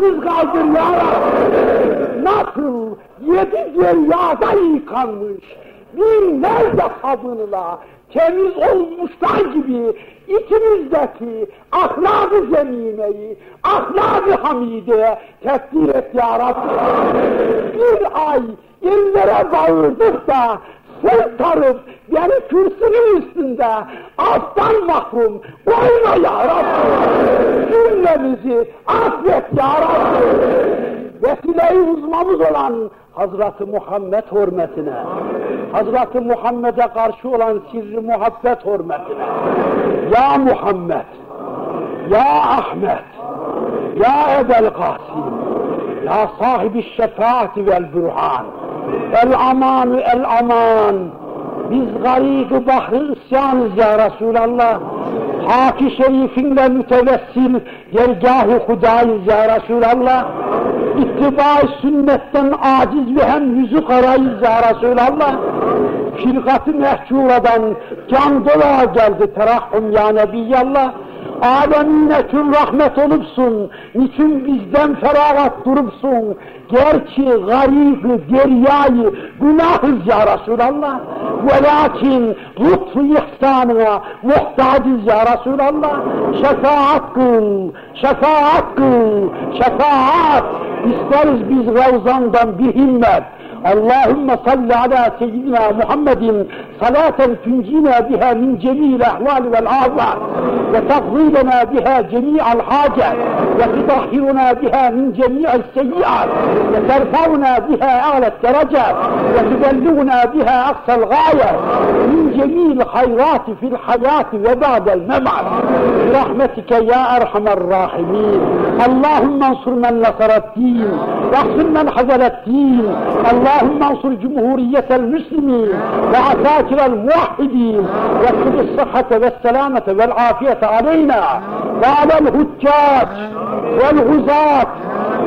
günahsız kaldır ya. Nasıl yedi deryada yıkanmış, binlerce sabunla temiz olmuşlar gibi içimizdeki ahlak-ı zemineyi, ahlak-ı hamideye tebdil et ya. Bir ay ellere bağırdık da sen tarıp beni kürsünün üstünde. Alttan mahrum. Koyma ya Rabbi. Cümlemizi affet ya Rabbi. Vesile-i uzmamız olan Hazreti Muhammed hürmetine, Hazreti Muhammed'e karşı olan sirri muhabbet hürmetine, Ya Muhammed, Ya Ahmet, Ya Ebel Kasim, Ya sahibi şefaati vel burhan, el amanı el aman, biz garik bahri isyanız ya Resulallah, Haki şerifinle mütevessil dergâh-ı hudayız ya Resulallah, ittiba sünnetten aciz ve hem yüzü karayız ya Resulallah. Firkat-ı mehcuradan can dola geldi terahhüm ya Nebiyallah. Alemine tüm rahmet olupsun, niçin bizden feragat durupsun? Gerçi garip deryayı günahız ya Resulallah. Velakin lütfu ihsanına muhtacız ya Resulallah. Şefaat kıl, şefaat kıl, şefaat. İsteriz biz Ravzan'dan bir himmet. اللهم صل على سيدنا محمد صلاة تنجينا بها من جميع الأحوال والأعضاء وتقضي لنا بها جميع الحاجات وتطهرنا بها من جميع السيئات وترفعنا بها أعلى الدرجات وتبلغنا بها أقصى الغاية من جميع الخيرات في الحياة وبعد الممات. برحمتك يا أرحم الراحمين. اللهم انصر من نصر الدين واحسن من حزل الدين. اللهم انصر جمهورية المسلمين وعساكر الموحدين. واكتب الصحة والسلامة والعافية علينا. وعلى الهجاج والغزاة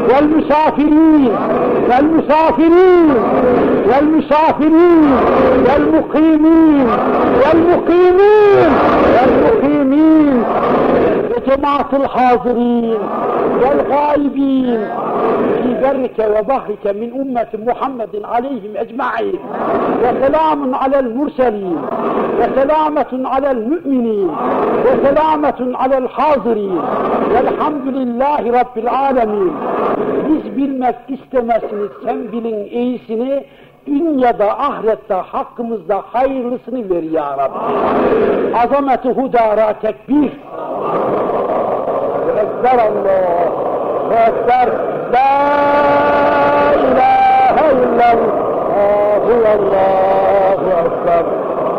والمسافرين والمسافرين والمسافرين والمقيمين والمقيمين والمقيمين. وجماعة الحاضرين والغائبين في برك وبحرك من أمة محمد عليهم أجمعين وسلام على المرسلين وسلامة على المؤمنين وسلامة على الحاضرين والحمد لله رب العالمين biz bilmek istemezsiniz, sen bilin iyisini, dünyada, ahirette, hakkımızda hayırlısını ver ya Rabbi. Azameti hudara tekbir. أكبر الله أكبر لا إله إلا الله الله أكبر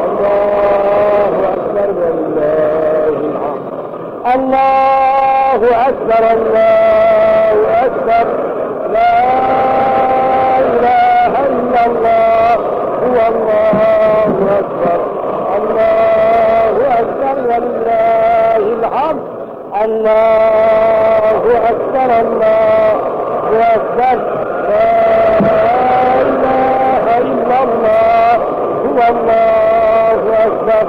الله أكبر والله الحمد الله أكبر الله أكبر. الله أكبر الله أكبر. لا إله إلا الله. هو الله أكبر.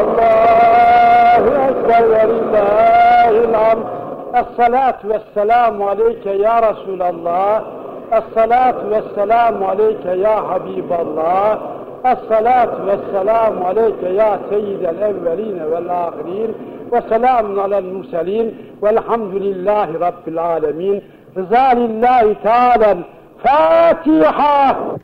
الله أكبر. ولله الأمر الصلاة والسلام عليك يا رسول الله. الصلاة والسلام عليك يا حبيب الله. الصلاة والسلام عليك يا سيد الأولين والآخرين. وسلام على المرسلين والحمد لله رب العالمين. رضا لله تعالى فاتحة.